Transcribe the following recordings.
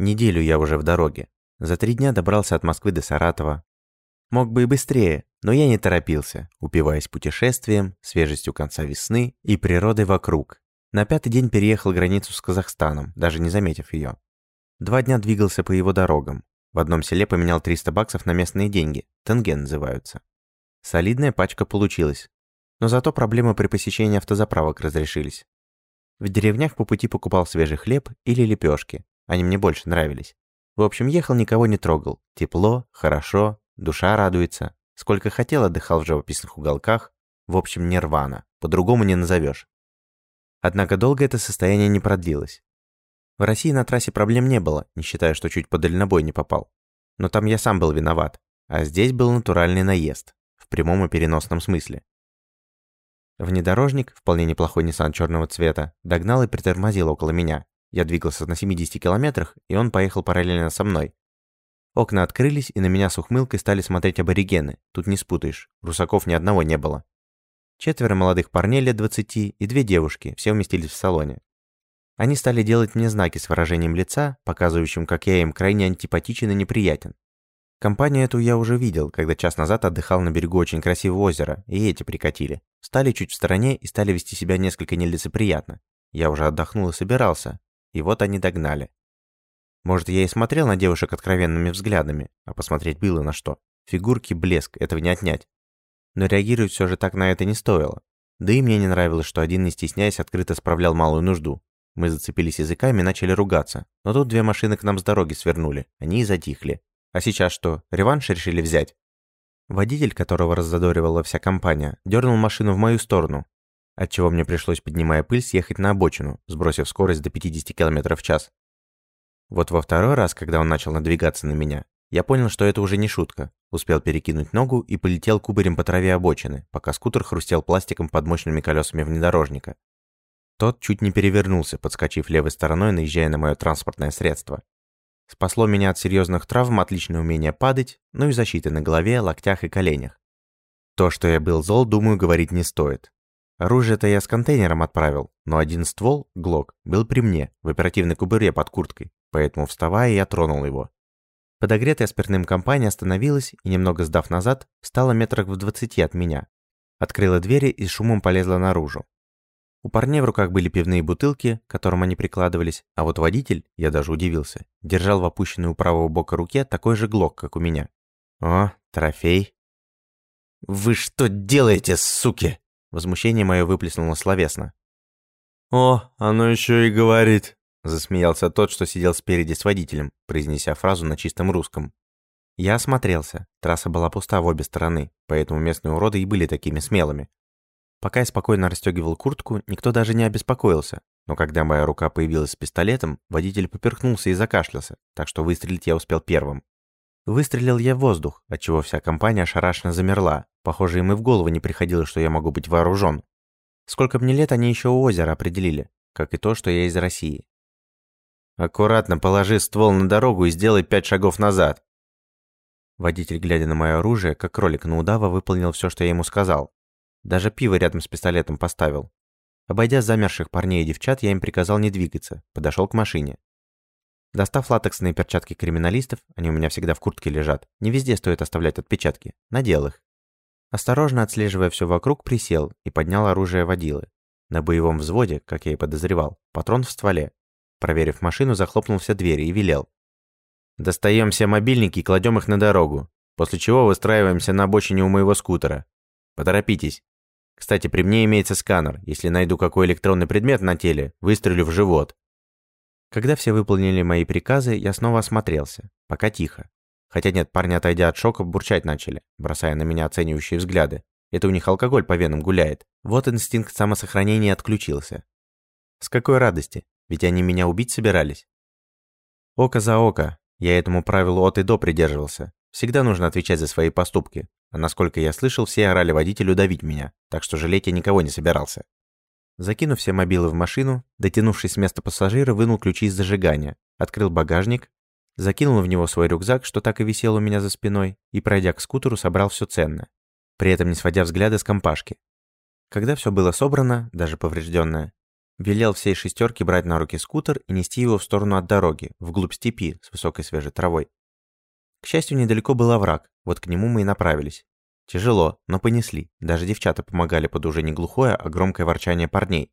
Неделю я уже в дороге. За три дня добрался от Москвы до Саратова. Мог бы и быстрее, но я не торопился, упиваясь путешествием, свежестью конца весны и природой вокруг. На пятый день переехал границу с Казахстаном, даже не заметив ее. Два дня двигался по его дорогам. В одном селе поменял 300 баксов на местные деньги, тенге называются. Солидная пачка получилась. Но зато проблемы при посещении автозаправок разрешились. В деревнях по пути покупал свежий хлеб или лепешки. Они мне больше нравились. В общем, ехал, никого не трогал. Тепло, хорошо, душа радуется. Сколько хотел, отдыхал в живописных уголках. В общем, нирвана. По-другому не назовешь. Однако долго это состояние не продлилось. В России на трассе проблем не было, не считая, что чуть под дальнобой не попал. Но там я сам был виноват. А здесь был натуральный наезд. В прямом и переносном смысле. Внедорожник, вполне неплохой Nissan черного цвета, догнал и притормозил около меня. Я двигался на 70 километрах, и он поехал параллельно со мной. Окна открылись, и на меня с ухмылкой стали смотреть аборигены. Тут не спутаешь, русаков ни одного не было. Четверо молодых парней лет 20 и две девушки, все уместились в салоне. Они стали делать мне знаки с выражением лица, показывающим, как я им крайне антипатичен и неприятен. Компанию эту я уже видел, когда час назад отдыхал на берегу очень красивого озера, и эти прикатили. Стали чуть в стороне и стали вести себя несколько нелицеприятно. Я уже отдохнул и собирался. И вот они догнали. Может, я и смотрел на девушек откровенными взглядами, а посмотреть было на что. Фигурки, блеск, этого не отнять. Но реагировать все же так на это не стоило. Да и мне не нравилось, что один, не стесняясь, открыто справлял малую нужду. Мы зацепились языками и начали ругаться. Но тут две машины к нам с дороги свернули. Они и затихли. А сейчас что, реванш решили взять? Водитель, которого раззадоривала вся компания, дернул машину в мою сторону, отчего мне пришлось, поднимая пыль, съехать на обочину, сбросив скорость до 50 км в час. Вот во второй раз, когда он начал надвигаться на меня, я понял, что это уже не шутка. Успел перекинуть ногу и полетел кубарем по траве обочины, пока скутер хрустел пластиком под мощными колесами внедорожника. Тот чуть не перевернулся, подскочив левой стороной, наезжая на мое транспортное средство. Спасло меня от серьезных травм отличное умение падать, ну и защиты на голове, локтях и коленях. То, что я был зол, думаю, говорить не стоит. Оружие-то я с контейнером отправил, но один ствол, глок, был при мне, в оперативной кубуре под курткой, поэтому вставая, я тронул его. Подогретая спиртным компания остановилась и, немного сдав назад, встала метрах в двадцати от меня. Открыла двери и шумом полезла наружу. У парней в руках были пивные бутылки, к которым они прикладывались, а вот водитель, я даже удивился, держал в опущенной у правого бока руке такой же глок, как у меня. О, трофей. «Вы что делаете, суки?» Возмущение мое выплеснуло словесно. «О, оно еще и говорит», — засмеялся тот, что сидел спереди с водителем, произнеся фразу на чистом русском. Я осмотрелся. Трасса была пуста в обе стороны, поэтому местные уроды и были такими смелыми. Пока я спокойно расстегивал куртку, никто даже не обеспокоился. Но когда моя рука появилась с пистолетом, водитель поперхнулся и закашлялся, так что выстрелить я успел первым. Выстрелил я в воздух, отчего вся компания ошарашенно замерла. Похоже, им и в голову не приходило, что я могу быть вооружен. Сколько мне лет они еще у озера определили, как и то, что я из России. «Аккуратно положи ствол на дорогу и сделай пять шагов назад». Водитель, глядя на мое оружие, как кролик на удава, выполнил все, что я ему сказал. Даже пиво рядом с пистолетом поставил. Обойдя замерших парней и девчат, я им приказал не двигаться, подошел к машине. Достав латексные перчатки криминалистов, они у меня всегда в куртке лежат, не везде стоит оставлять отпечатки, надел их. Осторожно отслеживая все вокруг, присел и поднял оружие водилы. На боевом взводе, как я и подозревал, патрон в стволе. Проверив машину, захлопнул все двери и велел. «Достаем все мобильники и кладем их на дорогу, после чего выстраиваемся на обочине у моего скутера. Поторопитесь, кстати, при мне имеется сканер. Если найду какой электронный предмет на теле, выстрелю в живот. Когда все выполнили мои приказы, я снова осмотрелся. Пока тихо. Хотя нет, парни, отойдя от шока, бурчать начали, бросая на меня оценивающие взгляды. Это у них алкоголь по венам гуляет. Вот инстинкт самосохранения отключился. С какой радости? Ведь они меня убить собирались. Око за око. Я этому правилу от и до придерживался. Всегда нужно отвечать за свои поступки. А насколько я слышал, все орали водителю давить меня, так что жалеть я никого не собирался. Закинув все мобилы в машину, дотянувшись с места пассажира, вынул ключи из зажигания, открыл багажник, закинул в него свой рюкзак, что так и висел у меня за спиной, и, пройдя к скутеру, собрал все ценное, при этом не сводя взгляда с компашки. Когда все было собрано, даже поврежденное, Велел всей шестерке брать на руки скутер и нести его в сторону от дороги, вглубь степи с высокой свежей травой. К счастью, недалеко был овраг, вот к нему мы и направились. Тяжело, но понесли. Даже девчата помогали под уже не глухое, а громкое ворчание парней.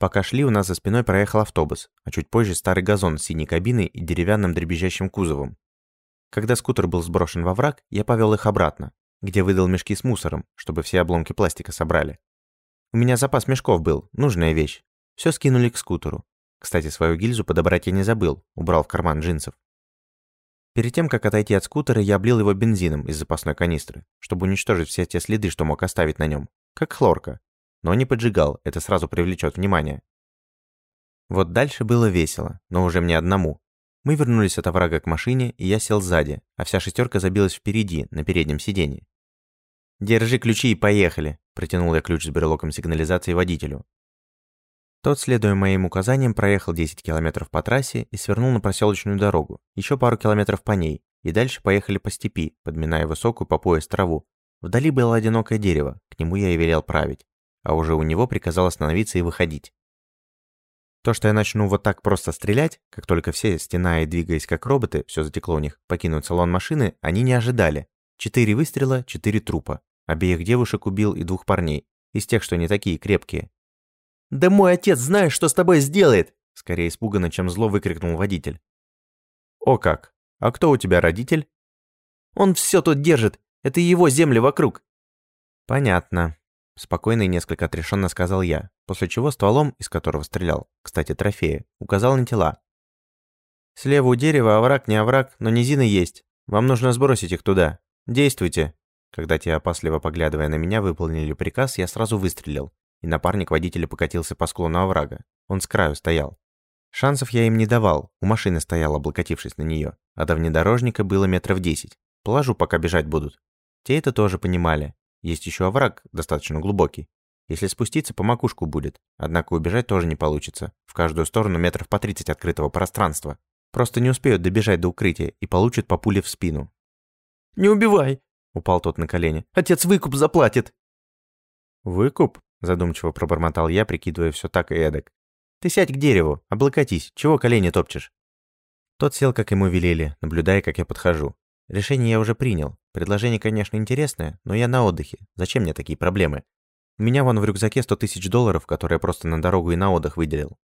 Пока шли, у нас за спиной проехал автобус, а чуть позже старый газон с синей кабиной и деревянным дребезжащим кузовом. Когда скутер был сброшен во враг, я повел их обратно, где выдал мешки с мусором, чтобы все обломки пластика собрали. У меня запас мешков был, нужная вещь. Все скинули к скутеру. Кстати, свою гильзу подобрать я не забыл, убрал в карман джинсов. Перед тем, как отойти от скутера, я облил его бензином из запасной канистры, чтобы уничтожить все те следы, что мог оставить на нем, как хлорка. Но не поджигал, это сразу привлечет внимание. Вот дальше было весело, но уже мне одному. Мы вернулись от оврага к машине, и я сел сзади, а вся шестерка забилась впереди, на переднем сиденье. «Держи ключи и поехали», – протянул я ключ с брелоком сигнализации водителю. Тот, следуя моим указаниям, проехал 10 километров по трассе и свернул на проселочную дорогу, еще пару километров по ней, и дальше поехали по степи, подминая высокую по пояс траву. Вдали было одинокое дерево, к нему я и велел править, а уже у него приказал остановиться и выходить. То, что я начну вот так просто стрелять, как только все, стеная и двигаясь как роботы, все затекло у них, покинут салон машины, они не ожидали. Четыре выстрела, четыре трупа. Обеих девушек убил и двух парней, из тех, что не такие крепкие, «Да мой отец знаешь, что с тобой сделает!» Скорее испуганно, чем зло выкрикнул водитель. «О как! А кто у тебя родитель?» «Он все тут держит! Это его земли вокруг!» «Понятно», — спокойно и несколько отрешенно сказал я, после чего стволом, из которого стрелял, кстати, трофея, указал на тела. «Слева у дерева овраг не овраг, но низины есть. Вам нужно сбросить их туда. Действуйте!» Когда те, опасливо поглядывая на меня, выполнили приказ, я сразу выстрелил и напарник водителя покатился по склону оврага. Он с краю стоял. Шансов я им не давал, у машины стоял, облокотившись на нее, а до внедорожника было метров десять. Положу, пока бежать будут. Те это тоже понимали. Есть еще овраг, достаточно глубокий. Если спуститься, по макушку будет. Однако убежать тоже не получится. В каждую сторону метров по 30 открытого пространства. Просто не успеют добежать до укрытия и получат по пуле в спину. «Не убивай!» — упал тот на колени. «Отец выкуп заплатит!» «Выкуп?» Задумчиво пробормотал я, прикидывая все так и эдак. «Ты сядь к дереву, облокотись, чего колени топчешь?» Тот сел, как ему велели, наблюдая, как я подхожу. Решение я уже принял. Предложение, конечно, интересное, но я на отдыхе. Зачем мне такие проблемы? У меня вон в рюкзаке 100 тысяч долларов, которые я просто на дорогу и на отдых выделил.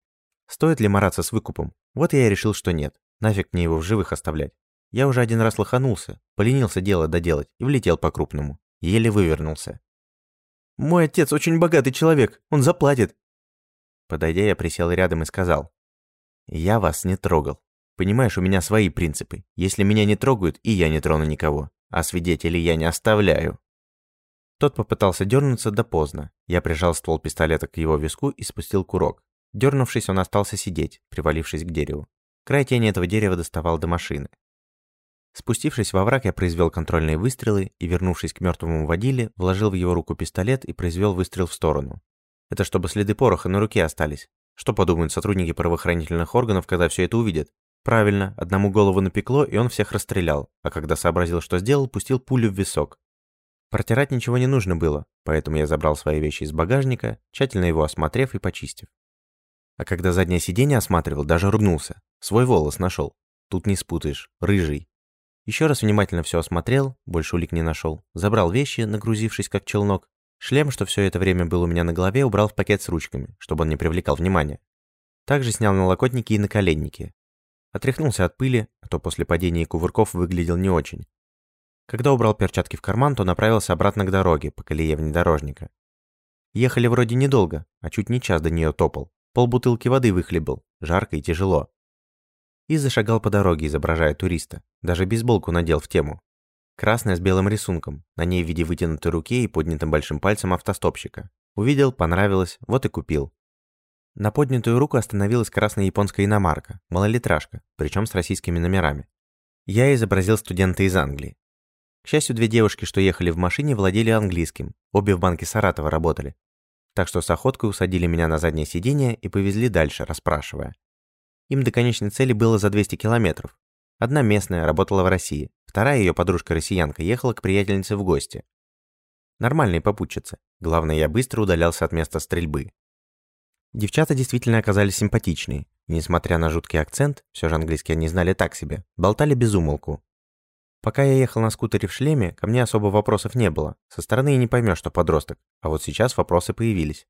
Стоит ли мараться с выкупом? Вот я и решил, что нет. Нафиг мне его в живых оставлять. Я уже один раз лоханулся, поленился дело доделать и влетел по-крупному. Еле вывернулся. Мой отец очень богатый человек, он заплатит. Подойдя, я присел рядом и сказал. Я вас не трогал. Понимаешь, у меня свои принципы. Если меня не трогают, и я не трону никого. А свидетелей я не оставляю. Тот попытался дернуться, да поздно. Я прижал ствол пистолета к его виску и спустил курок. Дернувшись, он остался сидеть, привалившись к дереву. Край тени этого дерева доставал до машины. Спустившись во враг, я произвел контрольные выстрелы и, вернувшись к мертвому водиле, вложил в его руку пистолет и произвел выстрел в сторону. Это чтобы следы пороха на руке остались. Что подумают сотрудники правоохранительных органов, когда все это увидят? Правильно, одному голову напекло, и он всех расстрелял, а когда сообразил, что сделал, пустил пулю в висок. Протирать ничего не нужно было, поэтому я забрал свои вещи из багажника, тщательно его осмотрев и почистив. А когда заднее сиденье осматривал, даже ругнулся. Свой волос нашел. Тут не спутаешь. Рыжий. Еще раз внимательно все осмотрел, больше улик не нашел. Забрал вещи, нагрузившись как челнок. Шлем, что все это время был у меня на голове, убрал в пакет с ручками, чтобы он не привлекал внимания. Также снял налокотники и наколенники. Отряхнулся от пыли, а то после падения и кувырков выглядел не очень. Когда убрал перчатки в карман, то направился обратно к дороге, по колее внедорожника. Ехали вроде недолго, а чуть не час до нее топал. Полбутылки воды выхлебал, жарко и тяжело и зашагал по дороге, изображая туриста. Даже бейсболку надел в тему. Красная с белым рисунком, на ней в виде вытянутой руки и поднятым большим пальцем автостопщика. Увидел, понравилось, вот и купил. На поднятую руку остановилась красная японская иномарка, малолитражка, причем с российскими номерами. Я изобразил студента из Англии. К счастью, две девушки, что ехали в машине, владели английским, обе в банке Саратова работали. Так что с охоткой усадили меня на заднее сиденье и повезли дальше, расспрашивая. Им до конечной цели было за 200 километров. Одна местная работала в России, вторая ее подружка-россиянка ехала к приятельнице в гости. Нормальные попутчицы. Главное, я быстро удалялся от места стрельбы. Девчата действительно оказались симпатичные. несмотря на жуткий акцент, все же английский они знали так себе, болтали без умолку. Пока я ехал на скутере в шлеме, ко мне особо вопросов не было. Со стороны и не поймешь, что подросток. А вот сейчас вопросы появились.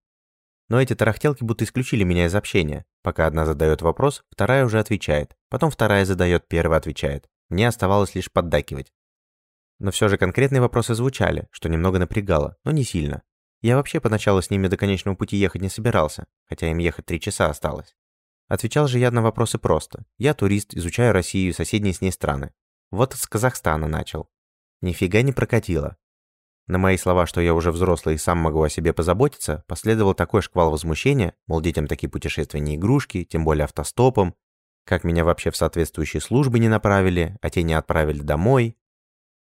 Но эти тарахтелки будто исключили меня из общения. Пока одна задает вопрос, вторая уже отвечает. Потом вторая задает, первая отвечает. Мне оставалось лишь поддакивать. Но все же конкретные вопросы звучали, что немного напрягало, но не сильно. Я вообще поначалу с ними до конечного пути ехать не собирался, хотя им ехать три часа осталось. Отвечал же я на вопросы просто. Я турист, изучаю Россию и соседние с ней страны. Вот с Казахстана начал. Нифига не прокатило. На мои слова, что я уже взрослый и сам могу о себе позаботиться, последовал такой шквал возмущения, мол, детям такие путешествия не игрушки, тем более автостопом, как меня вообще в соответствующие службы не направили, а те не отправили домой.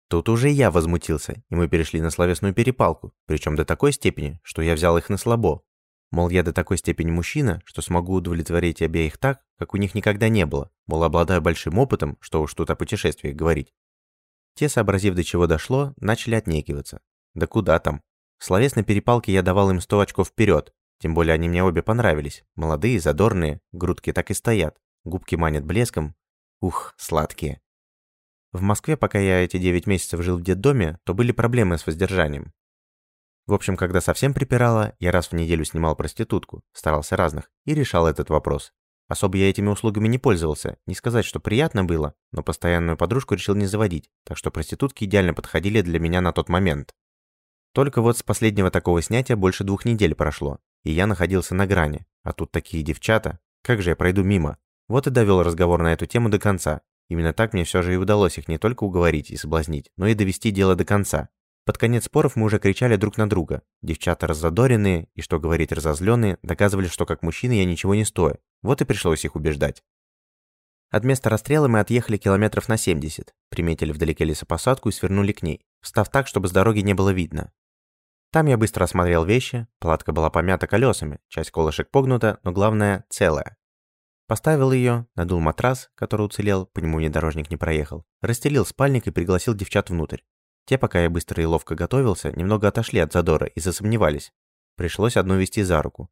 Тут уже я возмутился, и мы перешли на словесную перепалку, причем до такой степени, что я взял их на слабо. Мол, я до такой степени мужчина, что смогу удовлетворить обеих так, как у них никогда не было, мол, обладаю большим опытом, что уж тут о путешествиях говорить. Те, сообразив до чего дошло, начали отнекиваться. Да куда там. В словесной перепалке я давал им 100 очков вперед, тем более они мне обе понравились. Молодые, задорные, грудки так и стоят, губки манят блеском. Ух, сладкие. В Москве, пока я эти 9 месяцев жил в детдоме, то были проблемы с воздержанием. В общем, когда совсем припирало, я раз в неделю снимал проститутку, старался разных, и решал этот вопрос. Особо я этими услугами не пользовался, не сказать, что приятно было, но постоянную подружку решил не заводить, так что проститутки идеально подходили для меня на тот момент. Только вот с последнего такого снятия больше двух недель прошло, и я находился на грани, а тут такие девчата, как же я пройду мимо? Вот и довел разговор на эту тему до конца. Именно так мне все же и удалось их не только уговорить и соблазнить, но и довести дело до конца. Под конец споров мы уже кричали друг на друга. Девчата раззадоренные, и что говорить разозленные, доказывали, что как мужчины я ничего не стою, вот и пришлось их убеждать. От места расстрела мы отъехали километров на 70, приметили вдалеке лесопосадку и свернули к ней, встав так, чтобы с дороги не было видно. Там я быстро осмотрел вещи, палатка была помята колесами, часть колышек погнута, но главное – целая. Поставил ее, надул матрас, который уцелел, по нему внедорожник не проехал, расстелил спальник и пригласил девчат внутрь. Те, пока я быстро и ловко готовился, немного отошли от задора и засомневались. Пришлось одну вести за руку,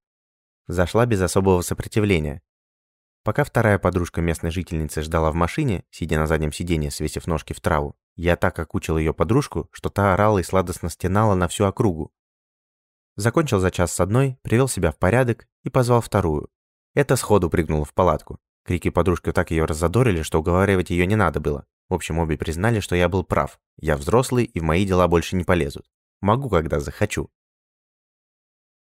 зашла без особого сопротивления. Пока вторая подружка местной жительницы ждала в машине, сидя на заднем сиденье, свесив ножки в траву, я так окучил ее подружку, что та орала и сладостно стенала на всю округу. Закончил за час с одной, привел себя в порядок и позвал вторую. Это сходу прыгнула в палатку. Крики подружки так ее раззадорили, что уговаривать ее не надо было. В общем, обе признали, что я был прав. Я взрослый, и в мои дела больше не полезут. Могу, когда захочу.